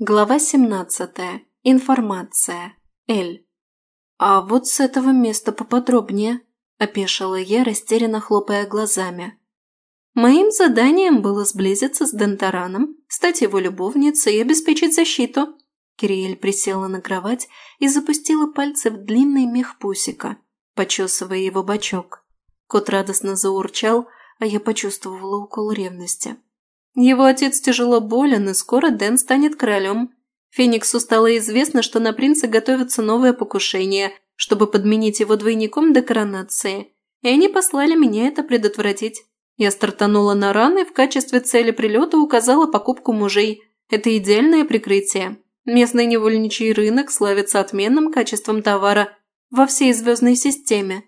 Глава 17. Информация. Эль. «А вот с этого места поподробнее», – опешила я, растерянно хлопая глазами. Моим заданием было сблизиться с Дентараном, стать его любовницей и обеспечить защиту. Кириэль присела на кровать и запустила пальцы в длинный мех пусика, почесывая его бочок. Кот радостно заурчал, а я почувствовала укол ревности. Его отец тяжело болен, и скоро Дэн станет королем. Фениксу стало известно, что на принца готовится новое покушение, чтобы подменить его двойником до коронации. И они послали меня это предотвратить. Я стартанула на раны в качестве цели прилета указала покупку мужей. Это идеальное прикрытие. Местный невольничий рынок славится отменным качеством товара во всей звездной системе.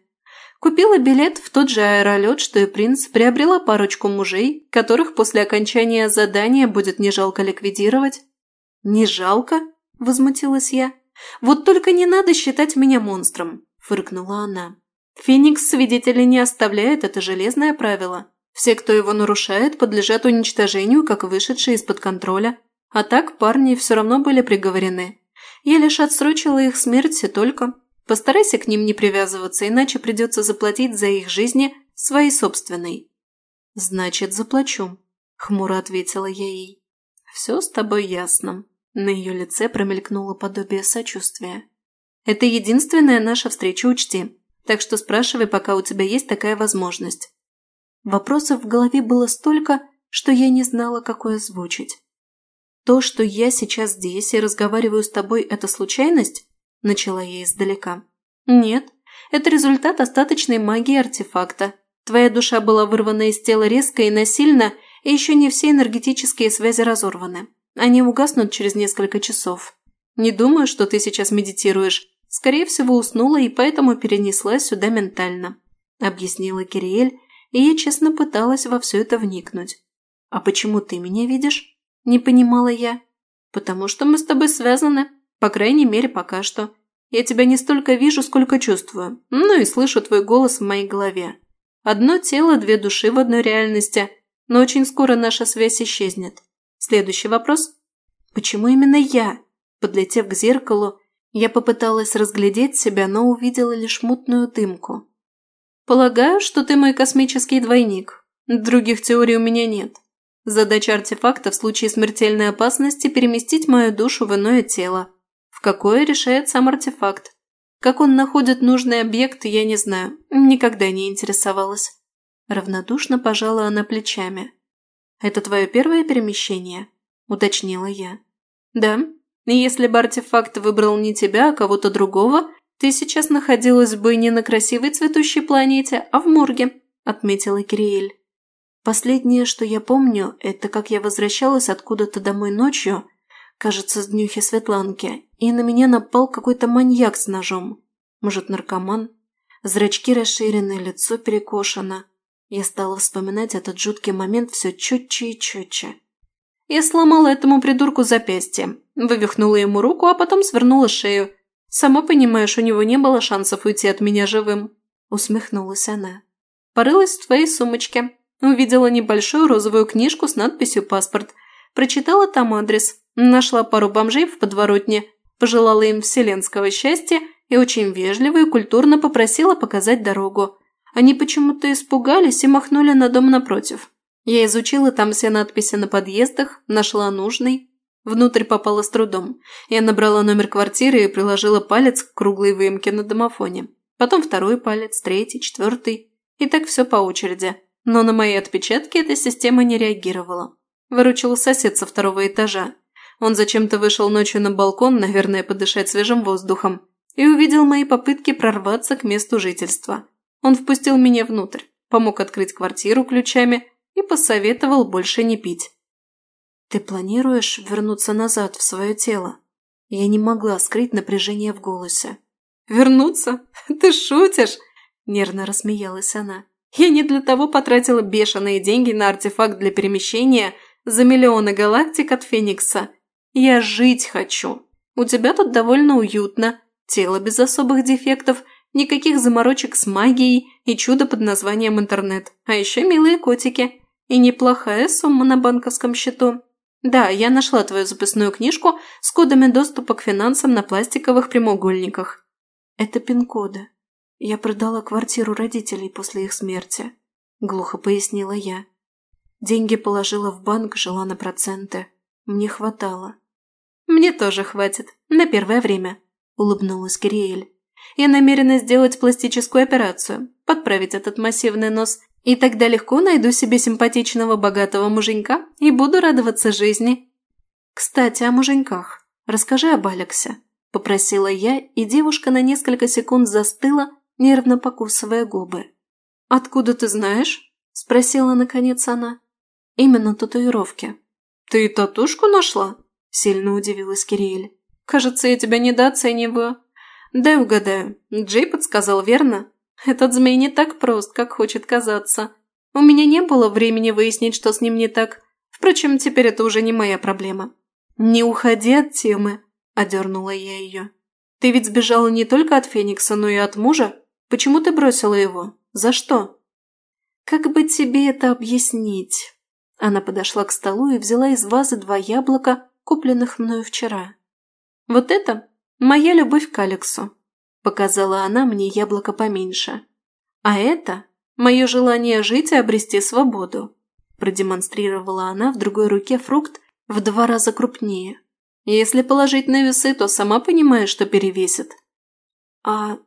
Купила билет в тот же аэролет, что и принц, приобрела парочку мужей, которых после окончания задания будет не жалко ликвидировать. «Не жалко?» – возмутилась я. «Вот только не надо считать меня монстром», – фыркнула она. «Феникс свидетелей не оставляет, это железное правило. Все, кто его нарушает, подлежат уничтожению, как вышедшие из-под контроля. А так парни все равно были приговорены. Я лишь отсрочила их смерть и только. Постарайся к ним не привязываться, иначе придется заплатить за их жизни своей собственной». «Значит, заплачу», – хмуро ответила я ей. «Все с тобой ясно». На ее лице промелькнуло подобие сочувствия. «Это единственная наша встреча, учти. Так что спрашивай, пока у тебя есть такая возможность». Вопросов в голове было столько, что я не знала, какое озвучить. «То, что я сейчас здесь и разговариваю с тобой, это случайность?» начала я издалека. «Нет, это результат остаточной магии артефакта. Твоя душа была вырвана из тела резко и насильно, и еще не все энергетические связи разорваны. Они угаснут через несколько часов. Не думаю, что ты сейчас медитируешь. Скорее всего, уснула и поэтому перенеслась сюда ментально», – объяснила Кириэль, и я честно пыталась во все это вникнуть. «А почему ты меня видишь?» – не понимала я. «Потому что мы с тобой связаны, по крайней мере, пока что. Я тебя не столько вижу, сколько чувствую. Ну и слышу твой голос в моей голове. Одно тело, две души в одной реальности. Но очень скоро наша связь исчезнет. Следующий вопрос. Почему именно я? Подлетев к зеркалу, я попыталась разглядеть себя, но увидела лишь мутную дымку. Полагаю, что ты мой космический двойник. Других теорий у меня нет. Задача артефакта в случае смертельной опасности переместить мою душу в иное тело. В какое решает сам артефакт. Как он находит нужный объект, я не знаю, никогда не интересовалась. Равнодушно пожала она плечами. «Это твое первое перемещение?» – уточнила я. «Да. И если бы артефакт выбрал не тебя, а кого-то другого, ты сейчас находилась бы не на красивой цветущей планете, а в морге», – отметила Кириэль. Последнее, что я помню, это как я возвращалась откуда-то домой ночью – Кажется, с днюхи Светланки. И на меня напал какой-то маньяк с ножом. Может, наркоман? Зрачки расширены, лицо перекошено. Я стала вспоминать этот жуткий момент все четче и четче. Я сломала этому придурку запястье, вывихнула ему руку, а потом свернула шею. Сама понимаешь, у него не было шансов уйти от меня живым. Усмехнулась она. Порылась в твоей сумочке. Увидела небольшую розовую книжку с надписью «Паспорт». Прочитала там адрес. Нашла пару бомжей в подворотне, пожелала им вселенского счастья и очень вежливо и культурно попросила показать дорогу. Они почему-то испугались и махнули на дом напротив. Я изучила там все надписи на подъездах, нашла нужный. Внутрь попала с трудом. Я набрала номер квартиры и приложила палец к круглой выемке на домофоне. Потом второй палец, третий, четвертый. И так все по очереди. Но на мои отпечатки эта система не реагировала. Выручила сосед со второго этажа. Он зачем-то вышел ночью на балкон, наверное, подышать свежим воздухом, и увидел мои попытки прорваться к месту жительства. Он впустил меня внутрь, помог открыть квартиру ключами и посоветовал больше не пить. «Ты планируешь вернуться назад в свое тело?» Я не могла скрыть напряжение в голосе. «Вернуться? Ты шутишь?» – нервно рассмеялась она. «Я не для того потратила бешеные деньги на артефакт для перемещения за миллионы галактик от Феникса, я жить хочу. У тебя тут довольно уютно, тело без особых дефектов, никаких заморочек с магией и чудо под названием интернет. А еще милые котики. И неплохая сумма на банковском счету. Да, я нашла твою записную книжку с кодами доступа к финансам на пластиковых прямоугольниках. Это пин-коды. Я продала квартиру родителей после их смерти. Глухо пояснила я. Деньги положила в банк, жила на проценты. Мне хватало. Мне тоже хватит. На первое время. Улыбнулась Кириэль. Я намерена сделать пластическую операцию, подправить этот массивный нос, и тогда легко найду себе симпатичного богатого муженька и буду радоваться жизни. Кстати, о муженьках. Расскажи об Алексе. Попросила я, и девушка на несколько секунд застыла, нервно покусывая губы. «Откуда ты знаешь?» – спросила наконец она. «Именно татуировки». «Ты татушку нашла?» Сильно удивилась Кириэль. «Кажется, я тебя недооцениваю». Да угадаю. Джей подсказал верно?» «Этот змей не так прост, как хочет казаться. У меня не было времени выяснить, что с ним не так. Впрочем, теперь это уже не моя проблема». «Не уходи от темы», – одернула я ее. «Ты ведь сбежала не только от Феникса, но и от мужа? Почему ты бросила его? За что?» «Как бы тебе это объяснить?» Она подошла к столу и взяла из вазы два яблока, купленных мною вчера. «Вот это моя любовь к Алексу», – показала она мне яблоко поменьше. «А это мое желание жить и обрести свободу», – продемонстрировала она в другой руке фрукт в два раза крупнее. «Если положить на весы, то сама понимаешь, что перевесит». «А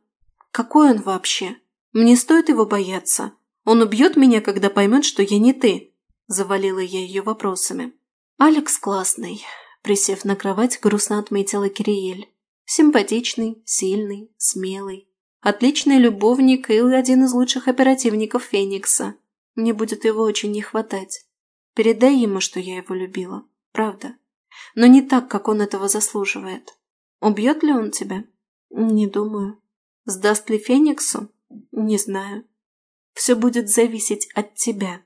какой он вообще? Мне стоит его бояться. Он убьет меня, когда поймет, что я не ты», – завалила я ее вопросами. «Алекс классный присев на кровать, грустно отметила Кириэль. Симпатичный, сильный, смелый. Отличный любовник и один из лучших оперативников Феникса. Мне будет его очень не хватать. Передай ему, что я его любила. Правда. Но не так, как он этого заслуживает. Убьет ли он тебя? Не думаю. Сдаст ли Фениксу? Не знаю. Все будет зависеть от тебя.